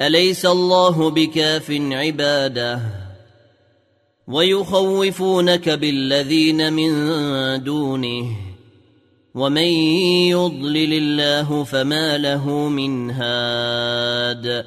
أليس الله بكاف عباده ويخوفونك بالذين من دونه ومن يضلل الله فما له من هاد